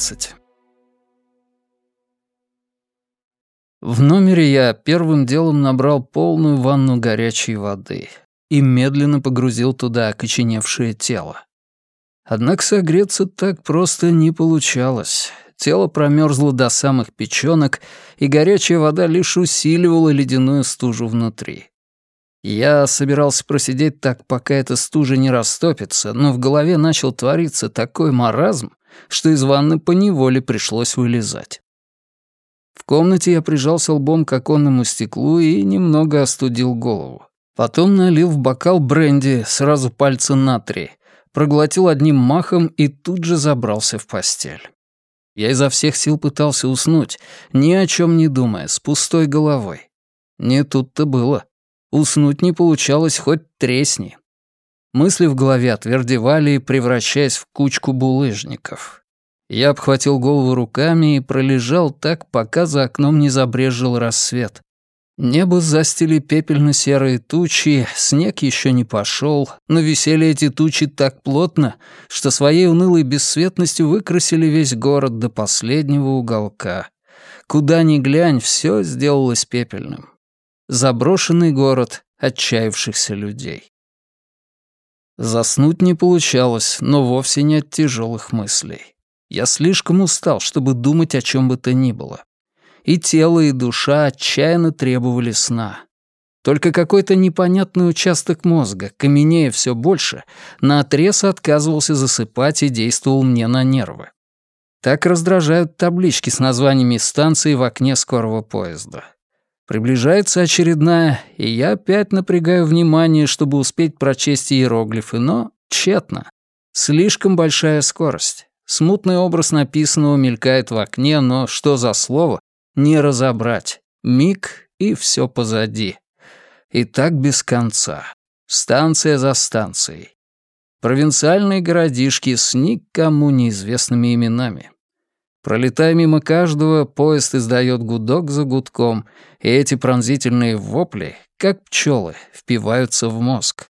12. В номере я первым делом набрал полную ванну горячей воды и медленно погрузил туда окоченевшее тело. Однако согреться так просто не получалось. Тело промерзло до самых печёнок, и горячая вода лишь усиливала ледяную стужу внутри. Я собирался просидеть так, пока эта стужа не растопится, но в голове начал твориться такой маразм, что из ванны поневоле пришлось вылезать. В комнате я прижался лбом к оконному стеклу и немного остудил голову. Потом налил в бокал бренди, сразу пальца на три, проглотил одним махом и тут же забрался в постель. Я изо всех сил пытался уснуть, ни о чем не думая, с пустой головой. Не тут-то было. Уснуть не получалось хоть тресни. Мысли в голове отвердевали, превращаясь в кучку булыжников. Я обхватил голову руками и пролежал так, пока за окном не забрежил рассвет. Небо застили пепельно-серые тучи, снег еще не пошел, но висели эти тучи так плотно, что своей унылой бесцветностью выкрасили весь город до последнего уголка. Куда ни глянь, все сделалось пепельным заброшенный город отчаявшихся людей. Заснуть не получалось, но вовсе не от тяжелых мыслей. Я слишком устал, чтобы думать о чем бы то ни было. И тело, и душа отчаянно требовали сна. Только какой-то непонятный участок мозга, каменея все больше, наотрез отказывался засыпать и действовал мне на нервы. Так раздражают таблички с названиями станций в окне скорого поезда. Приближается очередная, и я опять напрягаю внимание, чтобы успеть прочесть иероглифы, но тщетно. Слишком большая скорость. Смутный образ написанного мелькает в окне, но что за слово, не разобрать. Миг, и все позади. И так без конца. Станция за станцией. Провинциальные городишки с никому неизвестными именами. Пролетая мимо каждого, поезд издает гудок за гудком, и эти пронзительные вопли, как пчелы, впиваются в мозг.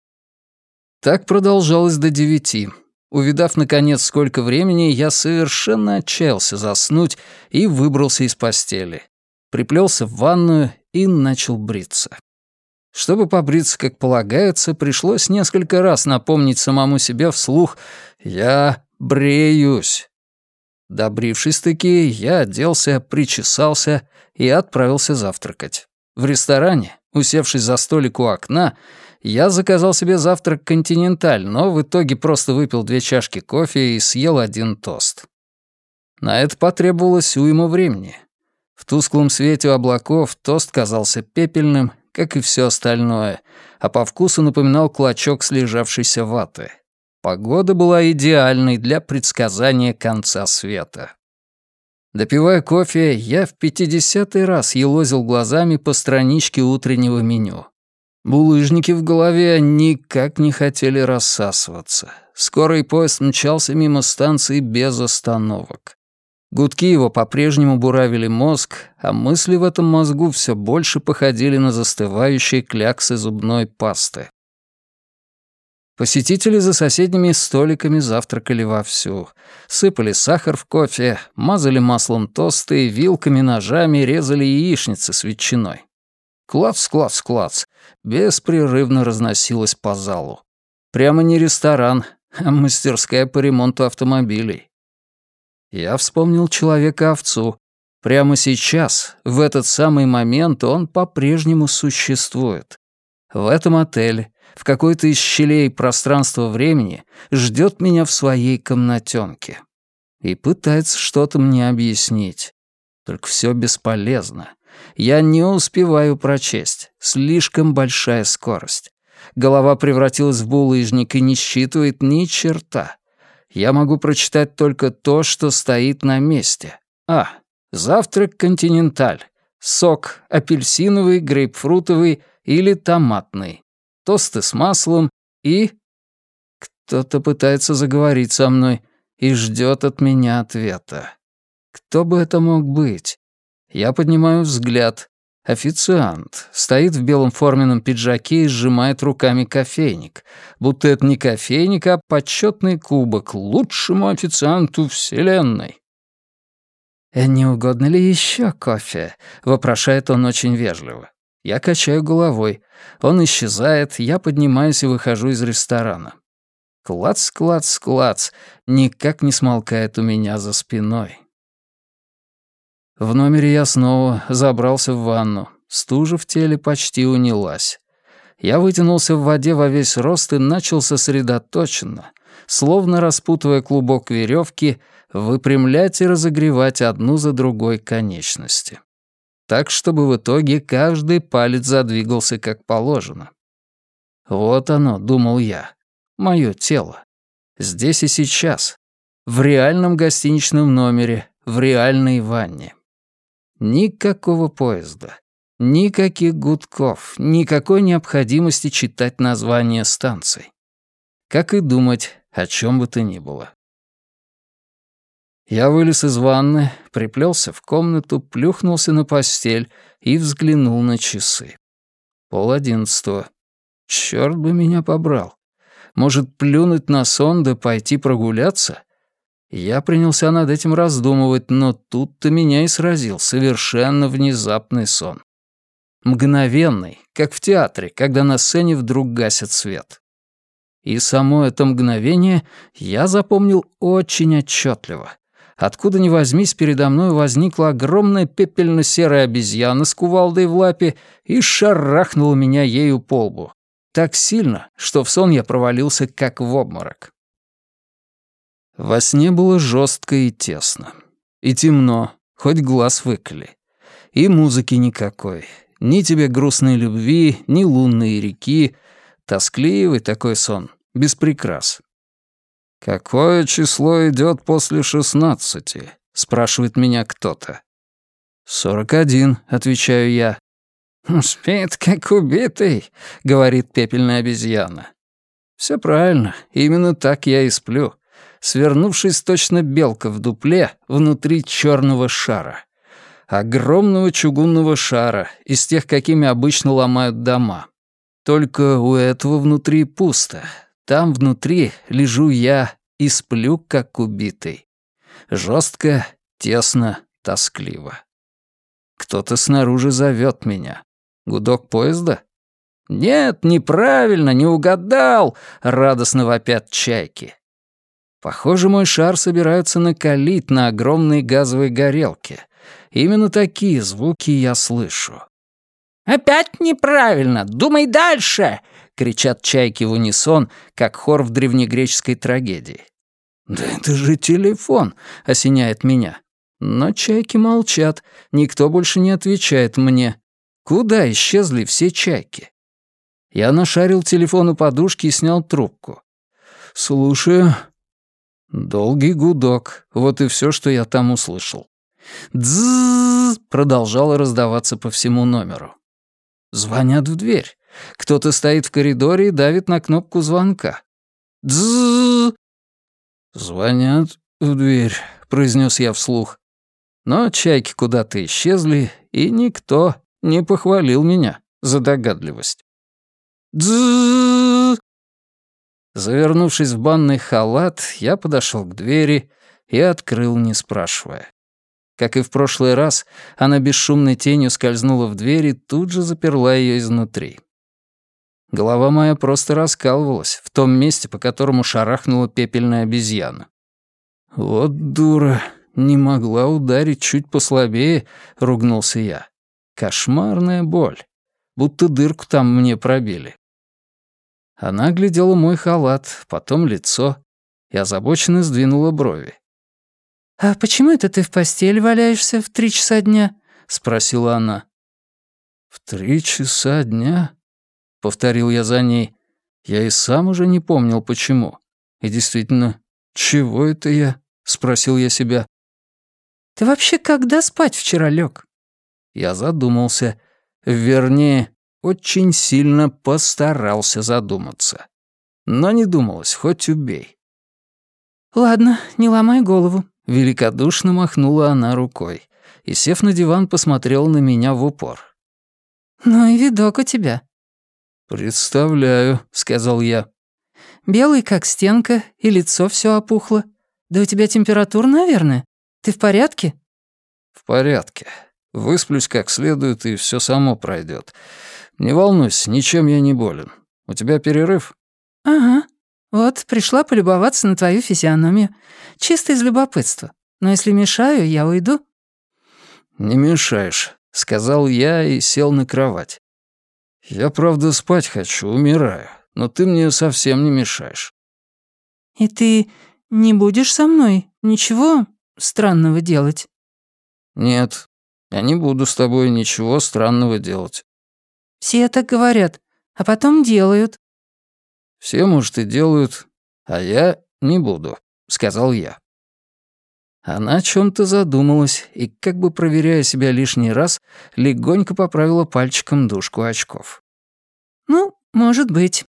Так продолжалось до девяти. Увидав, наконец, сколько времени, я совершенно отчаялся заснуть и выбрался из постели. Приплелся в ванную и начал бриться. Чтобы побриться, как полагается, пришлось несколько раз напомнить самому себе вслух «Я бреюсь». Добрившись-таки, я оделся, причесался и отправился завтракать. В ресторане, усевшись за столик у окна, я заказал себе завтрак «Континенталь», но в итоге просто выпил две чашки кофе и съел один тост. На это потребовалось уйма времени. В тусклом свете облаков тост казался пепельным, как и все остальное, а по вкусу напоминал клочок слежавшейся ваты. Погода была идеальной для предсказания конца света. Допивая кофе, я в пятидесятый раз елозил глазами по страничке утреннего меню. Булыжники в голове никак не хотели рассасываться. Скорый поезд мчался мимо станции без остановок. Гудки его по-прежнему буравили мозг, а мысли в этом мозгу все больше походили на застывающие кляксы зубной пасты. Посетители за соседними столиками завтракали вовсю. Сыпали сахар в кофе, мазали маслом тосты, вилками, ножами резали яичницы с ветчиной. Клац, клац, клац. Беспрерывно разносилось по залу. Прямо не ресторан, а мастерская по ремонту автомобилей. Я вспомнил человека-овцу. Прямо сейчас, в этот самый момент, он по-прежнему существует. В этом отеле, в какой-то из щелей пространства-времени ждет меня в своей комнатенке. И пытается что-то мне объяснить. Только все бесполезно. Я не успеваю прочесть. Слишком большая скорость. Голова превратилась в булыжник и не считывает ни черта. Я могу прочитать только то, что стоит на месте. А. Завтрак «Континенталь». Сок апельсиновый, грейпфрутовый или томатный тосты с маслом и... Кто-то пытается заговорить со мной и ждет от меня ответа. Кто бы это мог быть? Я поднимаю взгляд. Официант стоит в белом форменном пиджаке и сжимает руками кофейник, будто это не кофейник, а почетный кубок лучшему официанту Вселенной. «Э, «Не угодно ли еще кофе?» — вопрошает он очень вежливо. Я качаю головой. Он исчезает, я поднимаюсь и выхожу из ресторана. Клац, клац, клац, никак не смолкает у меня за спиной. В номере я снова забрался в ванну. Стужа в теле почти унялась. Я вытянулся в воде во весь рост и начал сосредоточенно, словно распутывая клубок веревки, выпрямлять и разогревать одну за другой конечности. Так, чтобы в итоге каждый палец задвигался как положено. Вот оно, думал я, мое тело. Здесь и сейчас. В реальном гостиничном номере, в реальной ванне. Никакого поезда, никаких гудков, никакой необходимости читать названия станций. Как и думать о чем бы то ни было. Я вылез из ванны, приплелся в комнату, плюхнулся на постель и взглянул на часы. Пол одиннадцатого. Чёрт бы меня побрал. Может, плюнуть на сон да пойти прогуляться? Я принялся над этим раздумывать, но тут-то меня и сразил совершенно внезапный сон. Мгновенный, как в театре, когда на сцене вдруг гасят свет. И само это мгновение я запомнил очень отчетливо. Откуда ни возьмись, передо мной возникла огромная пепельно-серая обезьяна с кувалдой в лапе и шарахнула меня ею по лбу. Так сильно, что в сон я провалился как в обморок. Во сне было жестко и тесно. И темно, хоть глаз выколи. И музыки никакой. Ни тебе грустной любви, ни лунной реки. Тоскливый такой сон, без прикрас. «Какое число идет после шестнадцати?» — спрашивает меня кто-то. «Сорок один», — отвечаю я. «Спит, как убитый», — говорит пепельная обезьяна. Все правильно, именно так я и сплю свернувшись точно белка в дупле внутри черного шара. Огромного чугунного шара, из тех, какими обычно ломают дома. Только у этого внутри пусто. Там внутри лежу я и сплю, как убитый. Жестко, тесно, тоскливо. Кто-то снаружи зовет меня. Гудок поезда? «Нет, неправильно, не угадал!» — радостно вопят чайки. Похоже, мой шар собираются накалить на огромной газовой горелке. Именно такие звуки я слышу. «Опять неправильно! Думай дальше!» — кричат чайки в унисон, как хор в древнегреческой трагедии. «Да это же телефон!» — осеняет меня. Но чайки молчат, никто больше не отвечает мне. Куда исчезли все чайки? Я нашарил телефон у подушки и снял трубку. «Слушаю», Долгий гудок, вот и все, что я там услышал. Дзззз продолжало раздаваться по всему номеру. Звонят в дверь. Кто-то стоит в коридоре и давит на кнопку звонка. Звонят в дверь, произнес я вслух. Но чайки куда-то исчезли, и никто не похвалил меня за догадливость. Завернувшись в банный халат, я подошел к двери и открыл, не спрашивая. Как и в прошлый раз, она бесшумной тенью скользнула в дверь и тут же заперла ее изнутри. Голова моя просто раскалывалась в том месте, по которому шарахнула пепельная обезьяна. «Вот дура, не могла ударить чуть послабее», — ругнулся я. «Кошмарная боль. Будто дырку там мне пробили». Она глядела мой халат, потом лицо и озабоченно сдвинула брови. «А почему это ты в постели валяешься в три часа дня?» — спросила она. «В три часа дня?» — повторил я за ней. Я и сам уже не помнил, почему. И действительно, чего это я? — спросил я себя. «Ты вообще когда спать вчера лег? Я задумался. Вернее, очень сильно постарался задуматься. Но не думалось, хоть убей. «Ладно, не ломай голову», — великодушно махнула она рукой и, сев на диван, посмотрела на меня в упор. «Ну и видок у тебя». «Представляю», — сказал я. «Белый, как стенка, и лицо все опухло. Да у тебя температура, наверное? Ты в порядке?» «В порядке. Высплюсь как следует, и все само пройдет. Не волнуйся, ничем я не болен. У тебя перерыв?» «Ага. Вот, пришла полюбоваться на твою физиономию. Чисто из любопытства. Но если мешаю, я уйду». «Не мешаешь», — сказал я и сел на кровать. «Я, правда, спать хочу, умираю, но ты мне совсем не мешаешь». «И ты не будешь со мной ничего странного делать?» «Нет, я не буду с тобой ничего странного делать». «Все так говорят, а потом делают». «Все, может, и делают, а я не буду», — сказал я. Она о чем-то задумалась и, как бы проверяя себя лишний раз, легонько поправила пальчиком дужку очков. «Ну, может быть.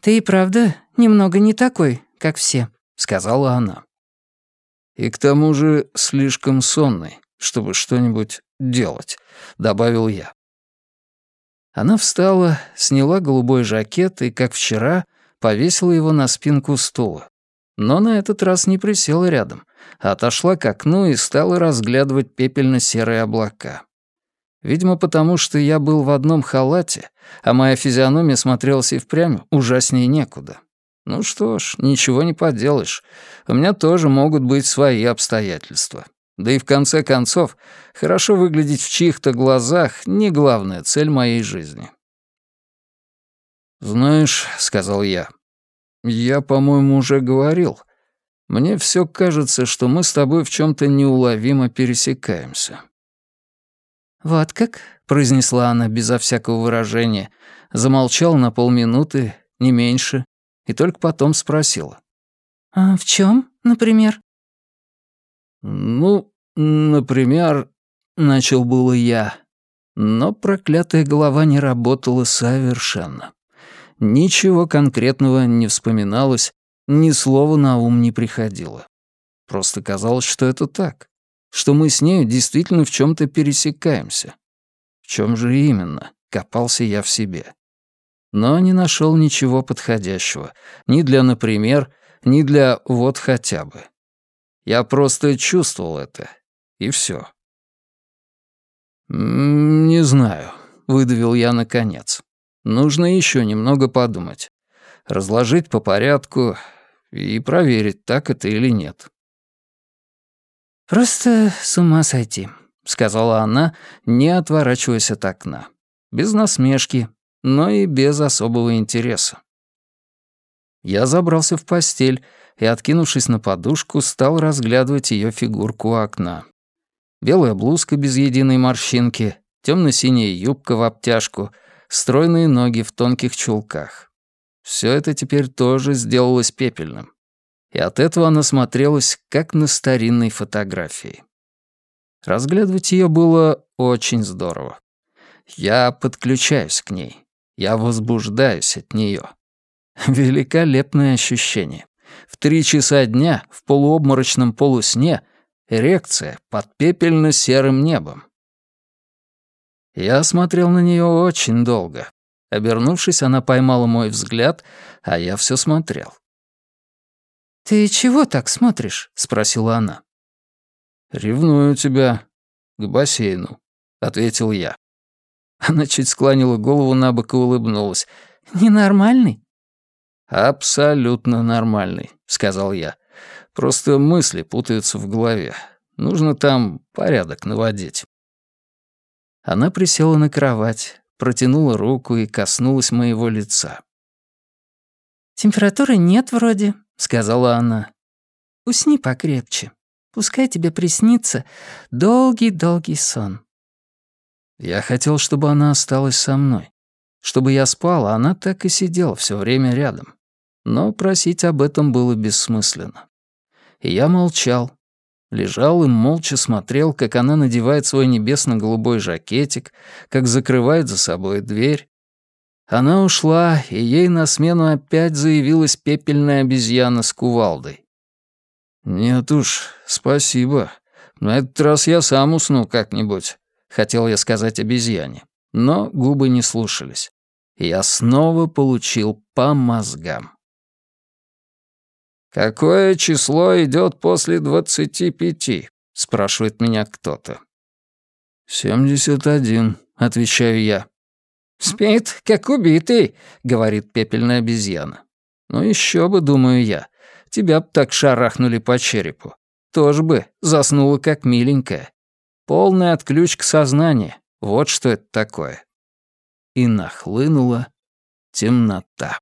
Ты и правда немного не такой, как все», — сказала она. «И к тому же слишком сонный, чтобы что-нибудь делать», — добавил я. Она встала, сняла голубой жакет и, как вчера, повесила его на спинку стула. Но на этот раз не присела рядом, а отошла к окну и стала разглядывать пепельно-серые облака. Видимо, потому что я был в одном халате, а моя физиономия смотрелась и впрямь ужаснее некуда. Ну что ж, ничего не поделаешь. У меня тоже могут быть свои обстоятельства. Да и в конце концов, хорошо выглядеть в чьих-то глазах — не главная цель моей жизни. «Знаешь», — сказал я, — «я, по-моему, уже говорил. Мне все кажется, что мы с тобой в чем то неуловимо пересекаемся». «Вот как?» — произнесла она безо всякого выражения, замолчала на полминуты, не меньше, и только потом спросила. «А в чем, например?» «Ну, например...» — начал было я, но проклятая голова не работала совершенно. Ничего конкретного не вспоминалось, ни слова на ум не приходило. Просто казалось, что это так, что мы с нею действительно в чем то пересекаемся. В чем же именно, копался я в себе. Но не нашел ничего подходящего, ни для «например», ни для «вот хотя бы». Я просто чувствовал это, и все. «Не знаю», — выдавил я наконец. Нужно еще немного подумать. Разложить по порядку и проверить, так это или нет. «Просто с ума сойти», — сказала она, не отворачиваясь от окна. Без насмешки, но и без особого интереса. Я забрался в постель и, откинувшись на подушку, стал разглядывать ее фигурку у окна. Белая блузка без единой морщинки, темно синяя юбка в обтяжку — стройные ноги в тонких чулках. Все это теперь тоже сделалось пепельным. И от этого она смотрелась, как на старинной фотографии. Разглядывать ее было очень здорово. Я подключаюсь к ней. Я возбуждаюсь от нее. Великолепное ощущение. В три часа дня, в полуобморочном полусне, эрекция под пепельно-серым небом. Я смотрел на нее очень долго. Обернувшись, она поймала мой взгляд, а я все смотрел. «Ты чего так смотришь?» — спросила она. «Ревную тебя к бассейну», — ответил я. Она чуть склонила голову на бок и улыбнулась. «Ненормальный?» «Абсолютно нормальный», — сказал я. «Просто мысли путаются в голове. Нужно там порядок наводить». Она присела на кровать, протянула руку и коснулась моего лица. «Температуры нет вроде», — сказала она. «Усни покрепче. Пускай тебе приснится долгий-долгий сон». Я хотел, чтобы она осталась со мной. Чтобы я спал, а она так и сидела все время рядом. Но просить об этом было бессмысленно. И я молчал, Лежал и молча смотрел, как она надевает свой небесно-голубой жакетик, как закрывает за собой дверь. Она ушла, и ей на смену опять заявилась пепельная обезьяна с кувалдой. «Нет уж, спасибо. На этот раз я сам усну как-нибудь», — хотел я сказать обезьяне. но губы не слушались. Я снова получил по мозгам. «Какое число идет после двадцати пяти?» — спрашивает меня кто-то. «Семьдесят один», — отвечаю я. «Спит, как убитый», — говорит пепельная обезьяна. «Ну еще бы, думаю я. Тебя б так шарахнули по черепу. Тоже бы заснула как миленькая. Полная отключка сознания. Вот что это такое». И нахлынула темнота.